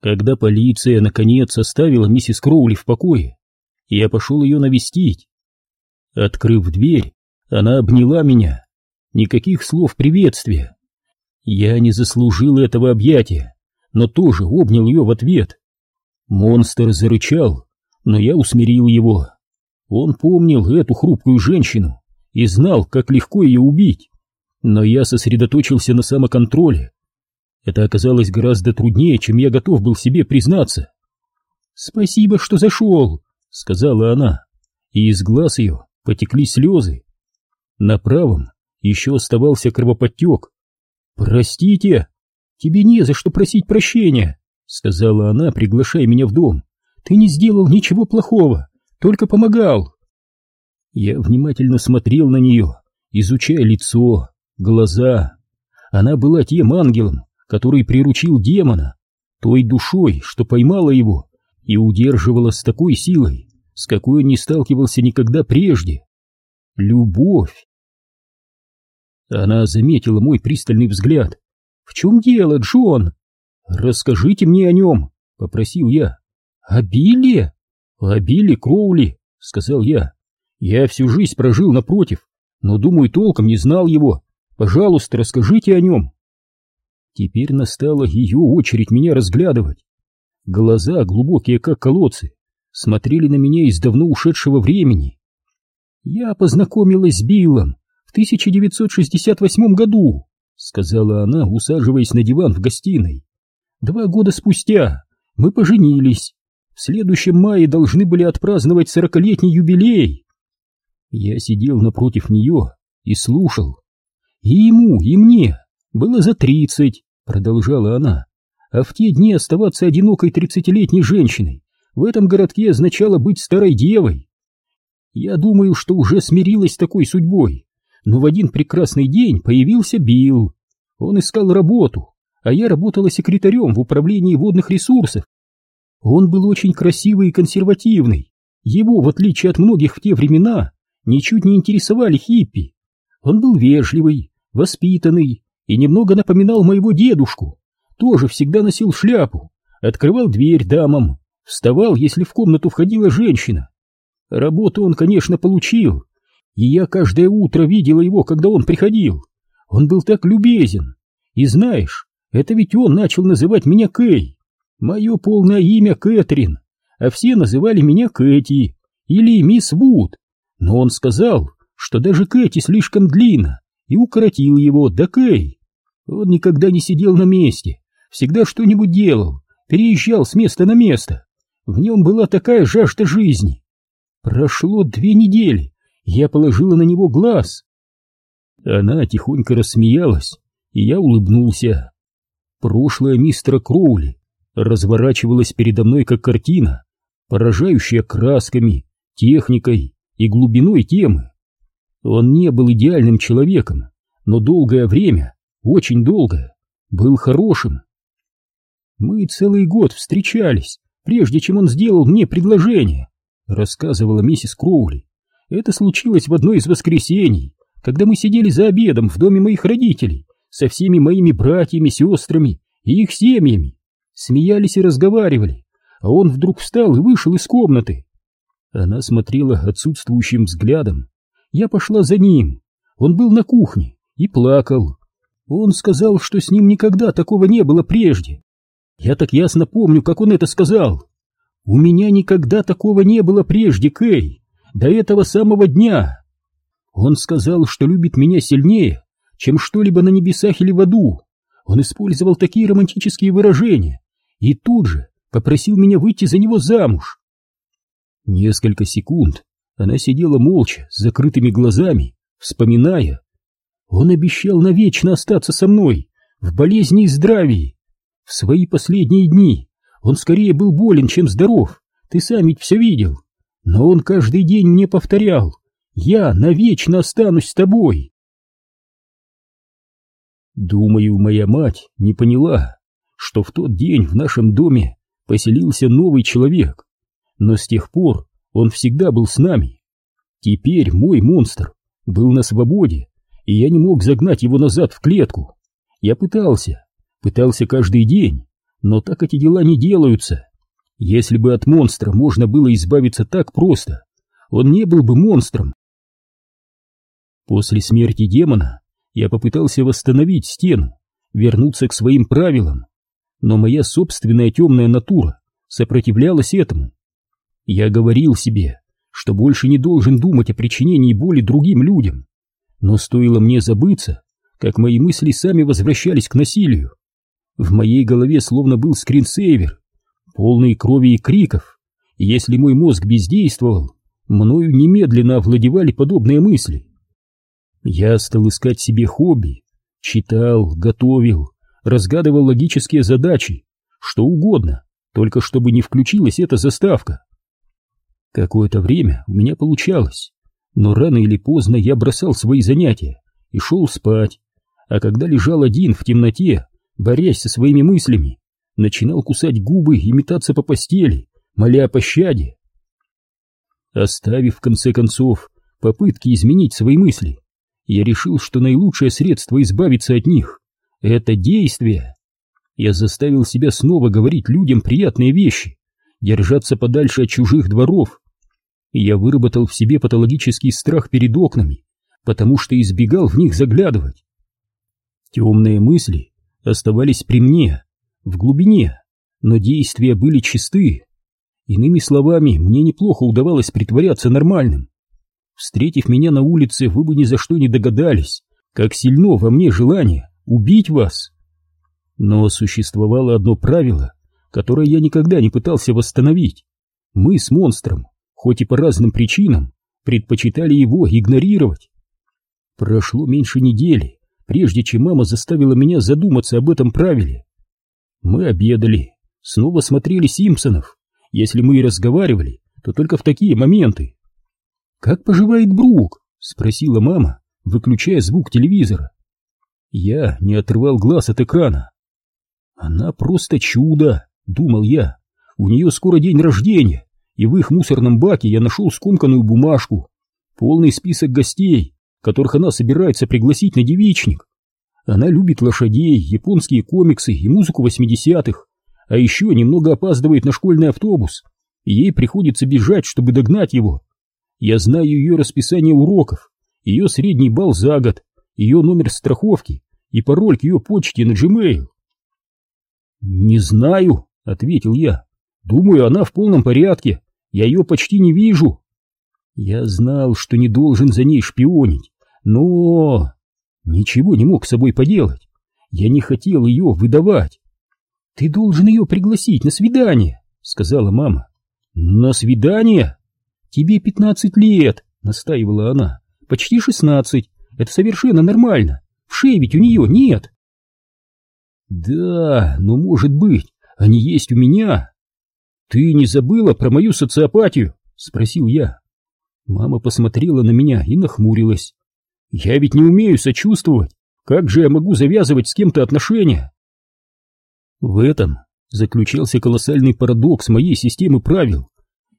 Когда полиция наконец оставила миссис Кроули в покое, я пошел ее навестить. Открыв дверь, она обняла меня. Никаких слов приветствия. Я не заслужил этого объятия, но тоже обнял ее в ответ. Монстр зарычал, но я усмирил его. Он помнил эту хрупкую женщину и знал, как легко ее убить. Но я сосредоточился на самоконтроле. Это оказалось гораздо труднее, чем я готов был себе признаться. «Спасибо, что зашел», — сказала она, и из глаз ее потекли слезы. На правом еще оставался кровоподтек. «Простите, тебе не за что просить прощения», — сказала она, приглашая меня в дом. «Ты не сделал ничего плохого, только помогал». Я внимательно смотрел на нее, изучая лицо, глаза. Она была тем ангелом, который приручил демона, той душой, что поймала его и удерживала с такой силой, с какой он не сталкивался никогда прежде. Любовь. Она заметила мой пристальный взгляд. «В чем дело, Джон?» «Расскажите мне о нем», — попросил я. «О Билли?» «О Билли Кроули», — сказал я. «Я всю жизнь прожил напротив, но, думаю, толком не знал его. Пожалуйста, расскажите о нем». Теперь настала ее очередь меня разглядывать. Глаза, глубокие как колодцы, смотрели на меня из давно ушедшего времени. Я познакомилась с Биллом в 1968 году, сказала она, усаживаясь на диван в гостиной. Два года спустя мы поженились. В следующем мае должны были отпраздновать сорокалетний юбилей. Я сидел напротив нее и слушал. И ему, и мне было за тридцать, продолжала она. А в те дни оставаться одинокой тридцатилетней женщиной в этом городке означало быть старой девой. Я думаю, что уже смирилась с такой судьбой, но в один прекрасный день появился Билл. Он искал работу, а я работала секретарем в управлении водных ресурсов. Он был очень красивый и консервативный. Его, в отличие от многих в те времена, ничуть не интересовали хиппи. Он был вежливый, воспитанный и немного напоминал моего дедушку. Тоже всегда носил шляпу, открывал дверь дамам, вставал, если в комнату входила женщина. Работу он, конечно, получил, и я каждое утро видела его, когда он приходил. Он был так любезен. И знаешь, это ведь он начал называть меня Кэй. Мое полное имя Кэтрин, а все называли меня Кэти или мисс Вуд. Но он сказал, что даже Кэти слишком длинно, и укоротил его до Кэй. Он никогда не сидел на месте, всегда что-нибудь делал, переезжал с места на место. В нем была такая жажда жизни. Прошло две недели, я положила на него глаз. Она тихонько рассмеялась, и я улыбнулся. Прошлое мистера Кроули разворачивалось передо мной как картина, поражающая красками, техникой и глубиной темы. Он не был идеальным человеком, но долгое время, очень долгое, был хорошим. Мы целый год встречались, прежде чем он сделал мне предложение, рассказывала миссис Кроули. Это случилось в одно из воскресений, когда мы сидели за обедом в доме моих родителей со всеми моими братьями, сестрами и их семьями. Смеялись и разговаривали, а он вдруг встал и вышел из комнаты. Она смотрела отсутствующим взглядом. Я пошла за ним. Он был на кухне и плакал. Он сказал, что с ним никогда такого не было прежде. Я так ясно помню, как он это сказал. У меня никогда такого не было прежде, Кэй, до этого самого дня. Он сказал, что любит меня сильнее, чем что-либо на небесах или в аду. Он использовал такие романтические выражения и тут же попросил меня выйти за него замуж. Несколько секунд она сидела молча, с закрытыми глазами, вспоминая. Он обещал навечно остаться со мной, в болезни и здравии. В свои последние дни он скорее был болен, чем здоров, ты сам ведь все видел. Но он каждый день мне повторял, я навечно останусь с тобой. Думаю, моя мать не поняла, что в тот день в нашем доме поселился новый человек, но с тех пор он всегда был с нами. Теперь мой монстр был на свободе, и я не мог загнать его назад в клетку. Я пытался, пытался каждый день, Но так эти дела не делаются. Если бы от монстра можно было избавиться так просто, он не был бы монстром. После смерти демона я попытался восстановить стену, вернуться к своим правилам, но моя собственная темная натура сопротивлялась этому. Я говорил себе, что больше не должен думать о причинении боли другим людям, но стоило мне забыться, как мои мысли сами возвращались к насилию. В моей голове словно был скринсейвер, полный крови и криков, если мой мозг бездействовал, мною немедленно овладевали подобные мысли. Я стал искать себе хобби, читал, готовил, разгадывал логические задачи, что угодно, только чтобы не включилась эта заставка. Какое-то время у меня получалось, но рано или поздно я бросал свои занятия и шел спать, а когда лежал один в темноте, борясь со своими мыслями, начинал кусать губы и метаться по постели, моля о пощаде. Оставив в конце концов попытки изменить свои мысли, я решил, что наилучшее средство избавиться от них — это действие. Я заставил себя снова говорить людям приятные вещи, держаться подальше от чужих дворов. Я выработал в себе патологический страх перед окнами, потому что избегал в них заглядывать. Темные мысли оставались при мне, в глубине, но действия были чисты. Иными словами, мне неплохо удавалось притворяться нормальным. Встретив меня на улице, вы бы ни за что не догадались, как сильно во мне желание убить вас. Но существовало одно правило, которое я никогда не пытался восстановить. Мы с монстром, хоть и по разным причинам, предпочитали его игнорировать. Прошло меньше недели, прежде чем мама заставила меня задуматься об этом правиле. Мы обедали, снова смотрели «Симпсонов». Если мы и разговаривали, то только в такие моменты. «Как поживает Брук?» — спросила мама, выключая звук телевизора. Я не отрывал глаз от экрана. «Она просто чудо!» — думал я. «У нее скоро день рождения, и в их мусорном баке я нашел скомканную бумажку, полный список гостей, которых она собирается пригласить на девичник. Она любит лошадей, японские комиксы и музыку восьмидесятых, а еще немного опаздывает на школьный автобус, и ей приходится бежать, чтобы догнать его. Я знаю ее расписание уроков, ее средний балл за год, ее номер страховки и пароль к ее почте на Gmail. «Не знаю», — ответил я. «Думаю, она в полном порядке. Я ее почти не вижу». Я знал, что не должен за ней шпионить, но... Ничего не мог с собой поделать. Я не хотел ее выдавать. «Ты должен ее пригласить на свидание», — сказала мама. «На свидание?» «Тебе пятнадцать лет», — настаивала она. «Почти шестнадцать. Это совершенно нормально. В шее ведь у нее нет». «Да, но может быть, они есть у меня». «Ты не забыла про мою социопатию?» — спросил я. Мама посмотрела на меня и нахмурилась. Я ведь не умею сочувствовать. Как же я могу завязывать с кем-то отношения? В этом заключался колоссальный парадокс моей системы правил.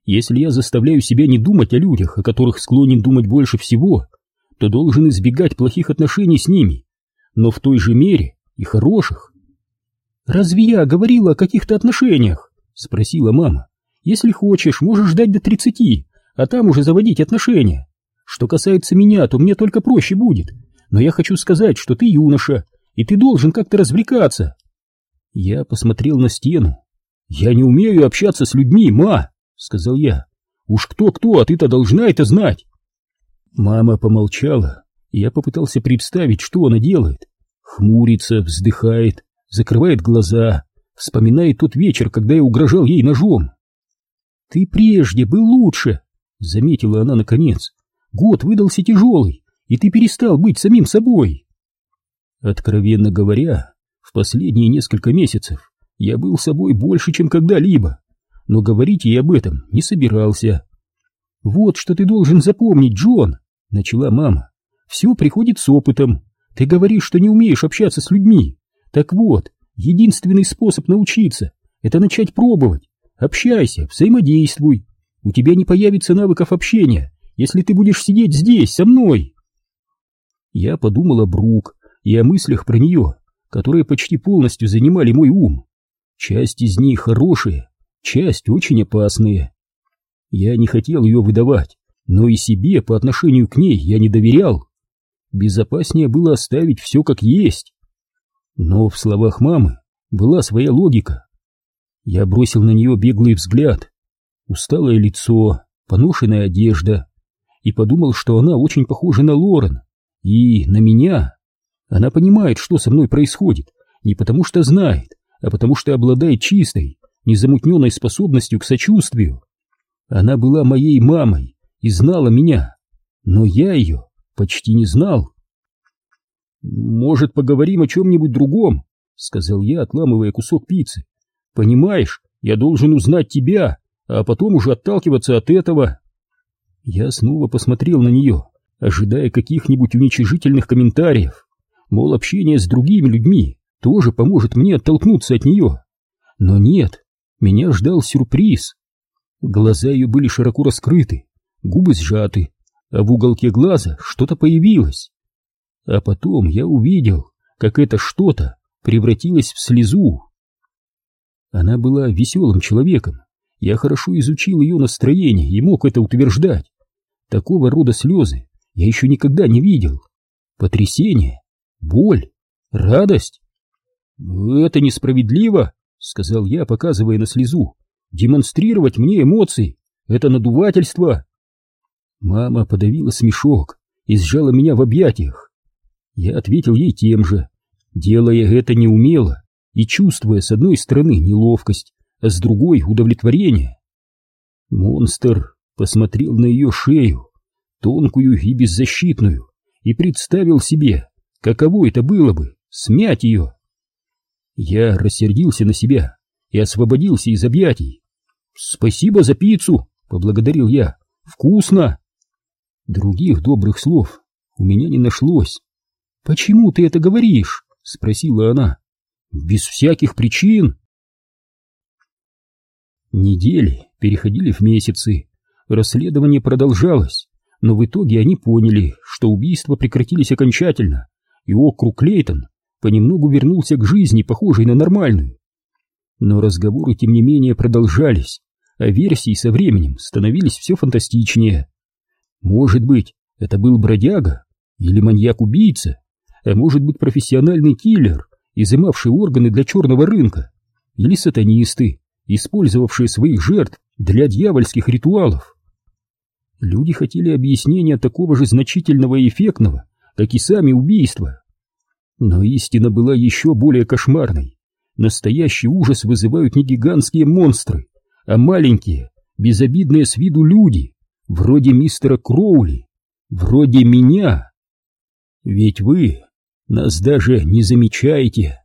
Если я заставляю себя не думать о людях, о которых склонен думать больше всего, то должен избегать плохих отношений с ними, но в той же мере и хороших. «Разве я говорила о каких-то отношениях?» — спросила мама. «Если хочешь, можешь ждать до тридцати, а там уже заводить отношения. Что касается меня, то мне только проще будет. Но я хочу сказать, что ты юноша, и ты должен как-то развлекаться. Я посмотрел на стену. Я не умею общаться с людьми, ма, сказал я. Уж кто-кто, а ты-то должна это знать. Мама помолчала, и я попытался представить, что она делает. Хмурится, вздыхает, закрывает глаза, вспоминает тот вечер, когда я угрожал ей ножом. «Ты прежде был лучше», — заметила она наконец. Год выдался тяжелый, и ты перестал быть самим собой. Откровенно говоря, в последние несколько месяцев я был собой больше, чем когда-либо, но говорить ей об этом не собирался. «Вот что ты должен запомнить, Джон», — начала мама. «Все приходит с опытом. Ты говоришь, что не умеешь общаться с людьми. Так вот, единственный способ научиться — это начать пробовать. Общайся, взаимодействуй. У тебя не появится навыков общения, если ты будешь сидеть здесь, со мной. Я подумал о Брук и о мыслях про нее, которые почти полностью занимали мой ум. Часть из них хорошие, часть очень опасные. Я не хотел ее выдавать, но и себе по отношению к ней я не доверял. Безопаснее было оставить все как есть. Но в словах мамы была своя логика. Я бросил на нее беглый взгляд. Усталое лицо, поношенная одежда. И подумал, что она очень похожа на Лорен. И на меня. Она понимает, что со мной происходит. Не потому что знает, а потому что обладает чистой, незамутненной способностью к сочувствию. Она была моей мамой и знала меня, но я ее почти не знал. «Может, поговорим о чем-нибудь другом?» — сказал я, отламывая кусок пиццы. «Понимаешь, я должен узнать тебя, а потом уже отталкиваться от этого». Я снова посмотрел на нее, ожидая каких-нибудь уничижительных комментариев, мол, общение с другими людьми тоже поможет мне оттолкнуться от нее. Но нет, меня ждал сюрприз. Глаза ее были широко раскрыты, губы сжаты, а в уголке глаза что-то появилось. А потом я увидел, как это что-то превратилось в слезу. Она была веселым человеком. Я хорошо изучил ее настроение и мог это утверждать. Такого рода слезы я еще никогда не видел. Потрясение, боль, радость. «Это несправедливо», — сказал я, показывая на слезу. «Демонстрировать мне эмоции — это надувательство». Мама подавила смешок и сжала меня в объятиях. Я ответил ей тем же, делая это неумело и чувствуя с одной стороны неловкость, а с другой удовлетворение. Монстр посмотрел на ее шею, тонкую и беззащитную, и представил себе, каково это было бы смять ее. Я рассердился на себя и освободился из объятий. «Спасибо за пиццу!» — поблагодарил я. «Вкусно!» Других добрых слов у меня не нашлось. «Почему ты это говоришь?» — спросила она. «Без всяких причин!» Недели переходили в месяцы. Расследование продолжалось, но в итоге они поняли, что убийства прекратились окончательно, и округ Клейтон понемногу вернулся к жизни, похожей на нормальную. Но разговоры, тем не менее, продолжались, а версии со временем становились все фантастичнее. Может быть, это был бродяга или маньяк-убийца, а может быть профессиональный киллер, изымавший органы для черного рынка, или сатанисты, использовавшие своих жертв для дьявольских ритуалов. Люди хотели объяснения такого же значительного и эффектного, как и сами убийства. Но истина была еще более кошмарной. Настоящий ужас вызывают не гигантские монстры, а маленькие, безобидные с виду люди, вроде мистера Кроули, вроде меня. Ведь вы нас даже не замечаете.